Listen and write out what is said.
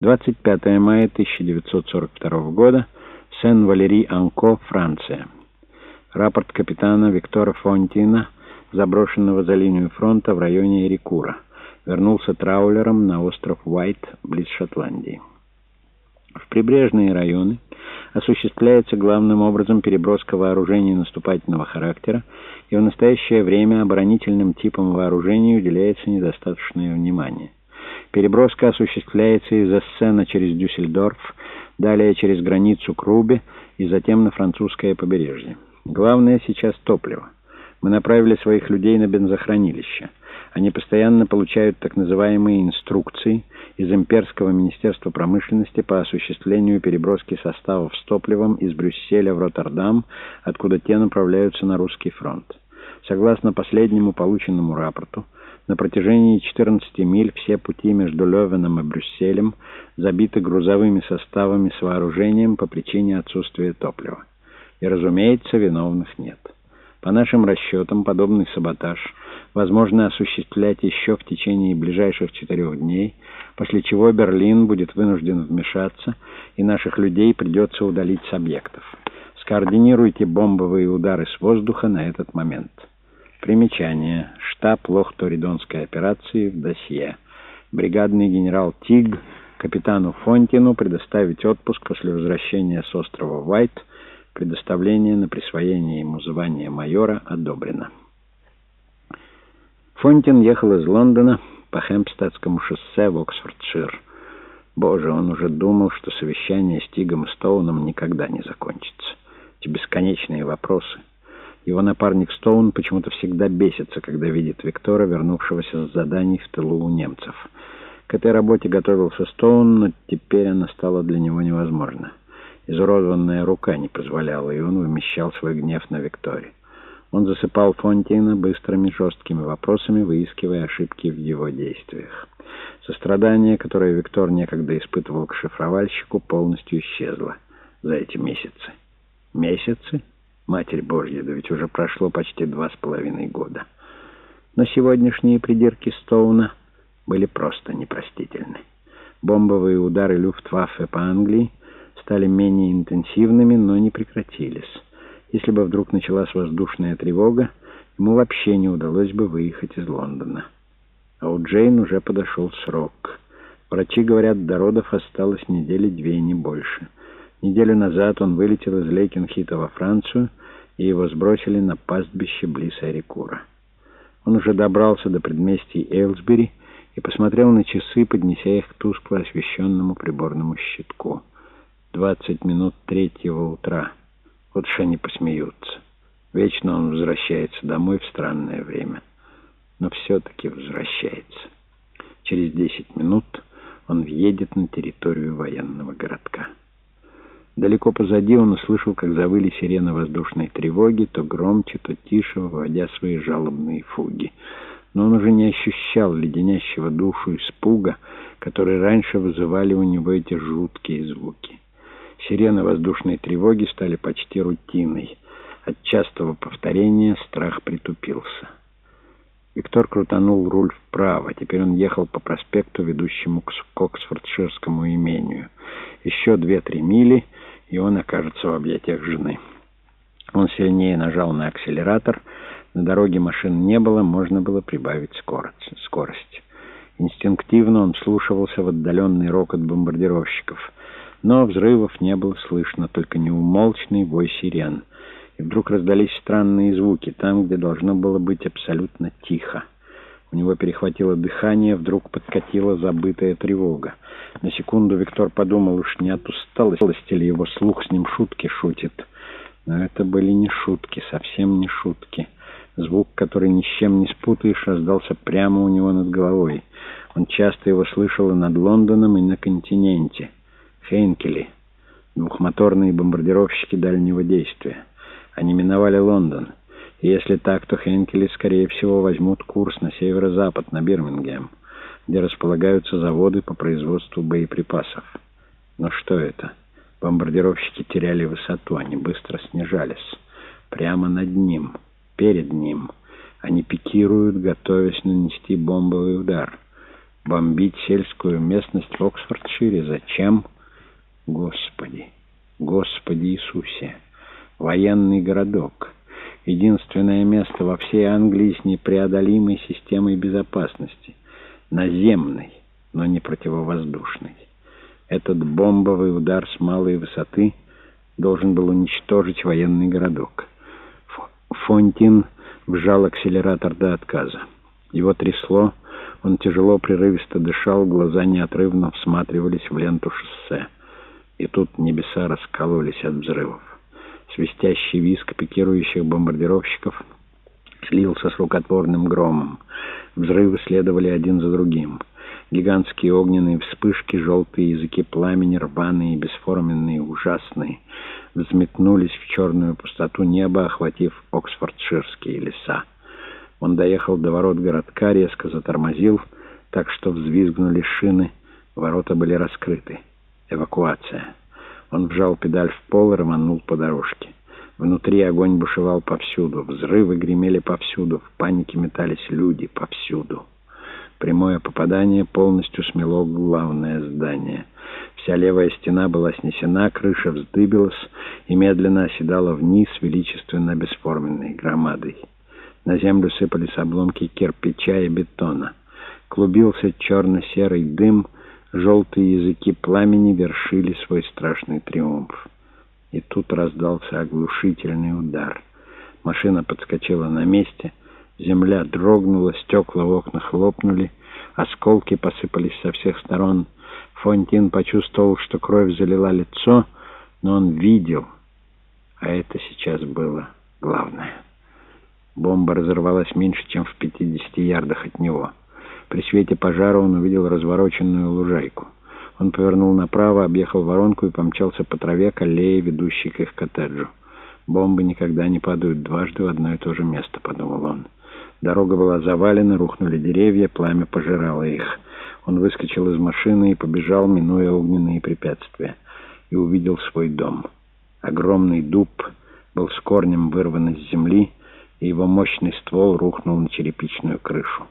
25 мая 1942 года. Сен-Валери-Анко, Франция. Рапорт капитана Виктора Фонтина, заброшенного за линию фронта в районе Эрикура. Вернулся траулером на остров Уайт, близ Шотландии. В прибрежные районы осуществляется главным образом переброска вооружений наступательного характера, и в настоящее время оборонительным типам вооружений уделяется недостаточное внимание. Переброска осуществляется из Эссена через Дюссельдорф, далее через границу к и затем на французское побережье. Главное сейчас топливо. Мы направили своих людей на бензохранилище. Они постоянно получают так называемые инструкции из Имперского министерства промышленности по осуществлению переброски составов с топливом из Брюсселя в Роттердам, откуда те направляются на русский фронт. Согласно последнему полученному рапорту, на протяжении 14 миль все пути между Левеном и Брюсселем забиты грузовыми составами с вооружением по причине отсутствия топлива. И, разумеется, виновных нет. По нашим расчетам, подобный саботаж возможно осуществлять еще в течение ближайших четырех дней, после чего Берлин будет вынужден вмешаться, и наших людей придется удалить с объектов. Скоординируйте бомбовые удары с воздуха на этот момент. Примечание. Штаб Лох-Торидонской операции в досье. Бригадный генерал Тиг капитану Фонтину предоставить отпуск после возвращения с острова Уайт. Предоставление на присвоение ему звания майора одобрено. Фонтин ехал из Лондона по Хемпстедскому шоссе в Оксфордшир. Боже, он уже думал, что совещание с Тигом и Стоуном никогда не закончится. Эти бесконечные вопросы — его напарник Стоун почему-то всегда бесится, когда видит Виктора, вернувшегося с заданий в тылу у немцев. К этой работе готовился Стоун, но теперь она стала для него невозможна. Изуродованная рука не позволяла, и он вымещал свой гнев на Викторе. Он засыпал Фонтина быстрыми жесткими вопросами, выискивая ошибки в его действиях. Сострадание, которое Виктор некогда испытывал к шифровальщику, полностью исчезло за эти месяцы. Месяцы? Матерь Божья, да ведь уже прошло почти два с половиной года. Но сегодняшние придирки Стоуна были просто непростительны. Бомбовые удары Люфтваффе по Англии стали менее интенсивными, но не прекратились. Если бы вдруг началась воздушная тревога, ему вообще не удалось бы выехать из Лондона. А у Джейн уже подошел срок. Врачи говорят, до родов осталось недели две, не больше. Неделю назад он вылетел из Лейкенхита во Францию, и его сбросили на пастбище близ Арикура. Он уже добрался до предместий Эйлсбери и посмотрел на часы, поднеся их к тускло освещенному приборному щитку. Двадцать минут третьего утра. Вот уж они посмеются. Вечно он возвращается домой в странное время. Но все-таки возвращается. Через десять минут он въедет на территорию военного городка. Далеко позади он услышал, как завыли сирены воздушной тревоги, то громче, то тише, выводя свои жалобные фуги. Но он уже не ощущал леденящего душу испуга, которые раньше вызывали у него эти жуткие звуки. Сирены воздушной тревоги стали почти рутиной. От частого повторения страх притупился. Виктор крутанул руль вправо. Теперь он ехал по проспекту, ведущему к Оксфордширскому имению. Еще две-три мили — и он окажется в объятиях жены. Он сильнее нажал на акселератор. На дороге машин не было, можно было прибавить скорость. Инстинктивно он вслушивался в отдаленный рокот бомбардировщиков. Но взрывов не было слышно, только неумолчный вой сирен. И вдруг раздались странные звуки, там, где должно было быть абсолютно тихо. У него перехватило дыхание, вдруг подкатила забытая тревога. На секунду Виктор подумал, уж не от усталости ли его слух с ним шутки шутит. Но это были не шутки, совсем не шутки. Звук, который ни с чем не спутаешь, раздался прямо у него над головой. Он часто его слышал и над Лондоном, и на континенте. Хейнкели, двухмоторные бомбардировщики дальнего действия. Они миновали Лондон. Если так, то Хенкели, скорее всего, возьмут курс на северо-запад, на Бирмингем, где располагаются заводы по производству боеприпасов. Но что это? Бомбардировщики теряли высоту, они быстро снижались. Прямо над ним, перед ним. Они пикируют, готовясь нанести бомбовый удар. Бомбить сельскую местность в Оксфордшире? Зачем? Господи, Господи Иисусе! Военный городок. Единственное место во всей Англии с непреодолимой системой безопасности. Наземной, но не противовоздушной. Этот бомбовый удар с малой высоты должен был уничтожить военный городок. Фонтин вжал акселератор до отказа. Его трясло, он тяжело, прерывисто дышал, глаза неотрывно всматривались в ленту шоссе. И тут небеса раскалывались от взрывов. Свистящий виск пикирующих бомбардировщиков слился с рукотворным громом. Взрывы следовали один за другим. Гигантские огненные вспышки, желтые языки пламени, рваные, бесформенные, ужасные, взметнулись в черную пустоту неба, охватив Оксфордширские леса. Он доехал до ворот городка, резко затормозил, так что взвизгнули шины, ворота были раскрыты. Эвакуация. Он вжал педаль в пол и рванул по дорожке. Внутри огонь бушевал повсюду, взрывы гремели повсюду, в панике метались люди повсюду. Прямое попадание полностью смело главное здание. Вся левая стена была снесена, крыша вздыбилась и медленно оседала вниз величественно бесформенной громадой. На землю сыпались обломки кирпича и бетона. Клубился черно-серый дым, желтые языки пламени вершили свой страшный триумф. И тут раздался оглушительный удар. Машина подскочила на месте, земля дрогнула, стекла в окнах лопнули, осколки посыпались со всех сторон. Фонтин почувствовал, что кровь залила лицо, но он видел, а это сейчас было главное. Бомба разорвалась меньше, чем в 50 ярдах от него. При свете пожара он увидел развороченную лужайку. Он повернул направо, объехал воронку и помчался по траве к аллее, ведущей к их коттеджу. «Бомбы никогда не падают дважды в одно и то же место», — подумал он. Дорога была завалена, рухнули деревья, пламя пожирало их. Он выскочил из машины и побежал, минуя огненные препятствия, и увидел свой дом. Огромный дуб был с корнем вырван из земли, и его мощный ствол рухнул на черепичную крышу.